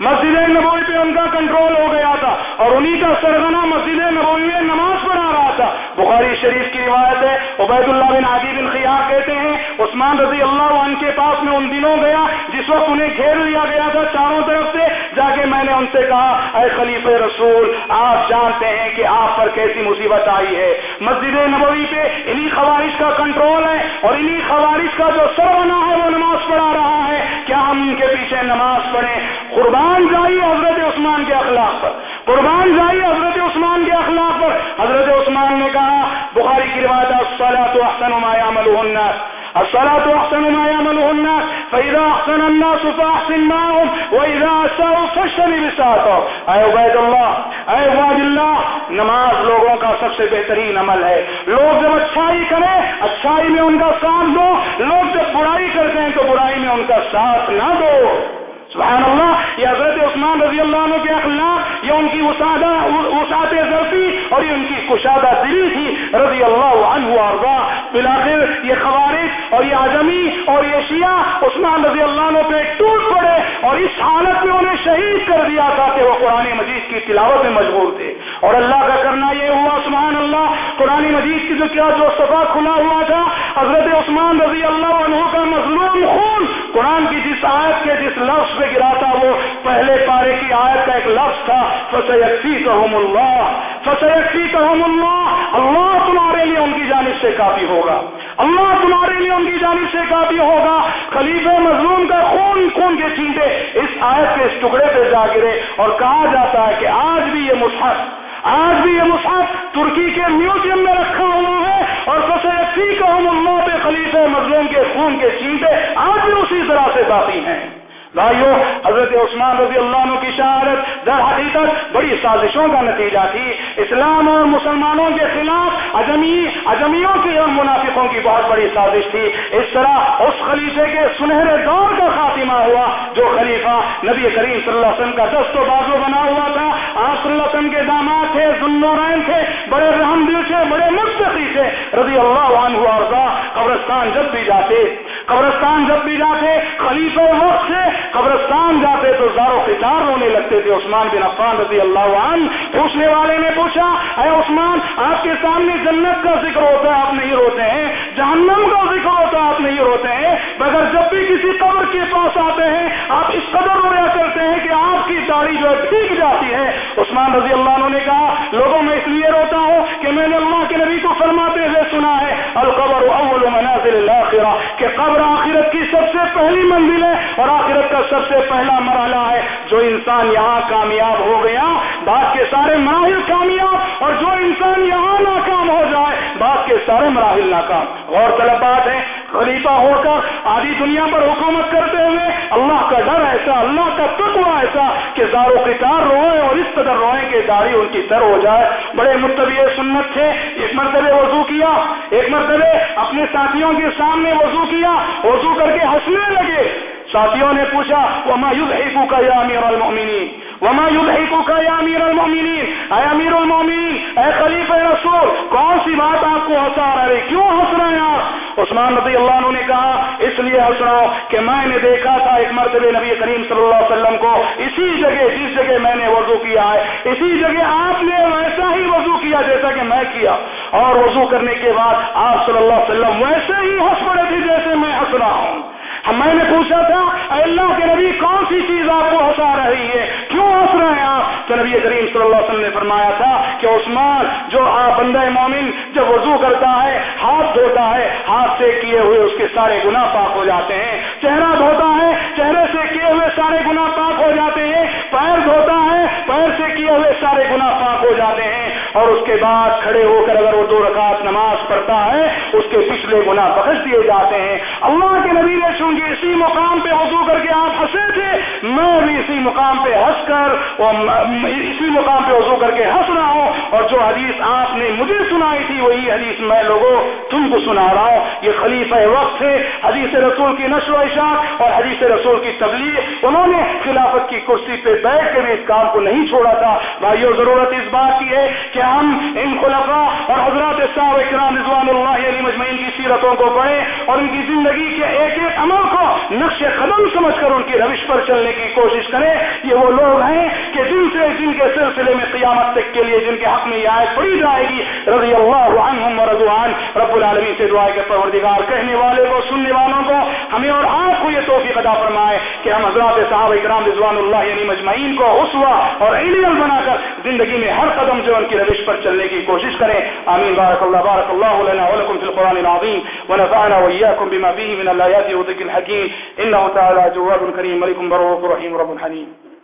مسجد نبوی پہ ان کا کنٹرول ہو گیا تھا اور انہی کا سرگنا مسجد نبوی میں نماز پڑھا رہا تھا۔ بخاری شریف کی روایت ہے عبید اللہ بن عادی بن خیار کہتے ہیں، عثمان رضی اللہ عنہ کے پاس میں ان دنوں گیا، جس وقت انہیں گھیر لیا گیا تھا چاروں طرف سے، جا کے میں نے ان سے کہا، اے خلیف رسول، آپ جانتے ہیں کہ آپ پر کیسی مصیبت آئی ہے۔ مسجد نبوی پہ انہی خوارش کا کنٹرول ہے اور انہی خوارش کا جو سر بنا ہے، وہ نماز پڑھا رہا ہے۔ کیا ہم ان کے پیچھے نماز پڑھیں؟ قربان جائی حضرت عثمان کے اخلاق پر۔ قربان جائی حضرت عثمان کے اخلاق پر۔ حضرت عثمان نے کہا، بخاری کی روایت تو احسن ما يعمله الناس الصلاة أحسن ما يعمله الناس فإذا أحسن الناس فأحسن معهم۔ وإذا أساءوا فاشتري اے عبید اللہ، اے عباد اللہ، نماز لوگوں کا سب سے بہترین عمل ہے۔ لوگ جب اچھائی کریں، اچھائی میں ان کا ساتھ دو۔ لوگ جب برائی کرتے ہیں، تو برائی میں ان کا ساتھ نہ دو۔ سبحان اللہ یہ حضرت عثمان رضی اللہ عنہ کے اخلاق یہ ان کی وسادہ وسعت ضرفی اور یہ ان کی کشادہ دلی تھی، رضی اللہ عنہ ارضا. بلاخر یہ خوارج اور یہ اعظمی اور یہ شیعہ عثمان رضی اللہ عنہ پہ ٹوٹ پڑے اور اس حالت میں انہیں شہید کر دیا تھا کہ وہ قرآن مجید کی تلاوت میں مجبور تھے۔ اور اللہ کا کرنا یہ ہوا، سبحان اللہ، قرآن مجید کی جو کیا جو صفحہ کھلا ہوا تھا، حضرت عثمان رضی اللہ عنہ کا مظلوم خون۔ قرآن کی جس آیت کے جس لفظ پہ گرا تھا، وہ پہلے پارے کی آیت کا ایک لفظ تھا فسیقی اللہ فسیقی اللہ اللہ تمہارے لیے ان کی جانب سے کافی ہوگا۔ اللہ تمہارے لیے ان کی جانب سے کافی ہوگا۔ خلیف مظلوم کا خون خون کے چینٹے اس آیت کے اس ٹکڑے پہ جا گرے اور کہا جاتا ہے کہ آج بھی یہ مصحف، آج بھی یہ مصحف ترکی کے میوزیم میں رکھا ہوا ہے اور سسے کا ہم اللہ پہ خلیف مظلوم کے خون کے چینٹے آج بھی اسی طرح سے باقی ہیں۔ بھائیو حضرت عثمان رضی اللہ عنہ کی شہادت در حقیقت بڑی سازشوں کا نتیجہ تھی۔ اسلام اور مسلمانوں کے خلاف اجمی، اجمیوں کی اور منافقوں کی بہت بڑی سازش تھی۔ اس طرح اس خلیفے کے سنہرے دور کا خاتمہ ہوا جو خلیفہ نبی کریم صلی اللہ علیہ وسلم کا دست و بازو بنا ہوا تھا۔ آپ صلی اللہ علیہ وسلم کے داماد تھے ذنورین تھے، بڑے رحم دل تھے بڑے مستقی تھے۔ رضی اللہ عنہ ارضا قبرستان جب بھی جاتے قبرستان جب بھی جاتے، خلیفہ وقت سے قبرستان جاتے تو زارو خطار رونے لگتے تھے۔ عثمان بن عفان رضی اللہ عنہ پوچھنے والے نے پوچھا، اے عثمان، آپ کے سامنے جنت کا ذکر ہوتا ہے، آپ نہیں روتے ہیں۔ جہنم کا ذکر ہوتا ہے، آپ نہیں روتے ہیں۔ مگر جب بھی کسی قبر کے پاس آتے ہیں، آپ اس قدر رویا کرتے ہیں کہ آپ کی داڑھی جو ہے بھیگ جاتی ہے ہے۔ عثمان رضی اللہ عنہ نے کہا، لوگوں میں اس لیے روتا ہوں کہ میں نے اللہ کے نبی کو فرماتے ہوئے سنا ہے، القبر اول منازل الاخرہ، کہ قبر آخرت کی سب سے پہلی منزل ہے اور آخرت کا سب سے پہلا مرحلہ ہے جو انسان یہاں کامیاب ہو گیا بعد کے سارے مراحل کامیاب اور جو انسان یہاں ناکام ہو جائے بعد کے سارے مراحل ناکام۔ غور طلب بات ہے، خلیفہ ہو کر آدھی دنیا پر حکومت کرتے ہوئے اللہ کا ڈر ایسا، اللہ کا تقوی ایسا کہ زارو قطار روئے اور اس قدر روئے کہ داڑھی ان کی تر ہو جائے۔ بڑے متبع سنت تھے، ایک مرتبہ وضو کیا، ایک مرتبہ اپنے ساتھیوں کے سامنے وضو کیا وضو کر کے ہنسنے لگے۔ ساتھیوں نے پوچھا وما یدحکو پوکا یا امیر المؤمنین وما یدحکو کا یا امیر المؤمنین اے امیر المؤمنین اے خلیفہ رسول. کون سی بات آپ کو ہنسا رہے کیوں ہنس رہے ہیں آپ؟ عثمان رضی اللہ عنہ نے کہا، اس لیے ہنس رہا ہوں کہ میں نے دیکھا تھا ایک مرتبہ نبی کریم صلی اللہ علیہ وسلم کو اسی جگہ، جس جگہ میں نے وضو کیا ہے، اسی جگہ آپ نے ویسا ہی وضو کیا جیسا کہ میں کیا۔ اور وضو کرنے کے بعد آپ صلی اللہ علیہ وسلم ویسے ہی ہنس پڑے تھے جیسے میں ہنس رہا ہوں۔ میں نے پوچھا تھا، اے اللہ کے نبی، کون سی چیز آپ کو ہنسا رہی ہے؟ کیوں ہنس رہے ہیں آپ؟ تو نبی کریم صلی اللہ علیہ وسلم نے فرمایا تھا کہ عثمان جو آپ بندہ مومن جب وضو کرتا ہے، ہاتھ دھوتا ہے، ہاتھ سے کیے ہوئے اس کے سارے گناہ پاک ہو جاتے ہیں۔ چہرہ دھوتا ہے، چہرے سے کیے ہوئے سارے گناہ پاک ہو جاتے ہیں۔ پیر دھوتا ہے، پیر سے کیے ہوئے سارے گناہ پاک ہو جاتے ہیں۔ اور اس کے بعد کھڑے ہو کر اگر وہ دو رکعت نماز پڑھتا ہے، اس کے پچھلے گناہ بخش دیے جاتے ہیں۔ اللہ کے نبی نے چونکہ اسی مقام پہ وضو کر کے آپ ہنسے تھے۔ میں بھی اسی مقام پہ ہنس کر اسی مقام پہ وضو کر کے ہنس رہا ہوں۔ اور جو حدیث آپ نے مجھے سنائی تھی، وہی حدیث میں لوگوں تم کو سنا رہا ہوں۔ یہ خلیفہ وقت تھے حدیث رسول کی نشر و اشاعت اور حدیث رسول کی تبلیغ۔ انہوں نے خلافت کی کرسی پہ بیٹھ کے بھی اس کام کو نہیں چھوڑا تھا۔ بھائیو، ضرورت اس بات کی ہے کہ ہم، ان خلفاء اور حضرات صاحب اکرام رضوان اللہ علی مجمعین کی سیرتوں کو پڑھیں اور ان کی زندگی کے ایک ایک عمل کو نقش قدم سمجھ کر ان کی روش پر چلنے کی کوشش کریں۔ یہ وہ لوگ ہیں کہ جن سے جن کے سلسلے میں قیامت تک کے لیے جن کے حق میں یہ آیت پڑی جائے گی، رضی اللہ عنہم و رضوان، رب العالمین سے دعائے کے پروردگار کہنے والے کو، سننے والوں کو ہمیں اور آپ کو یہ توفیق ادا فرمائے کہ ہم حضرات صاحب اکرام رضوان اللہ یعنی مجمعین کو اسوا اور ایڈیل بنا کر زندگی میں ہر قدم جو ان کی روش پر چلنے کی کوشش کریں. آمین. بارک اللہ بارک اللہ لنا ولکم فی القرآن العظیم ونفعنا وإياكم بما فيه من الآيات وذكر الحكيم إنه تعالى جواب كريم ملك بروك رحيم رب حليم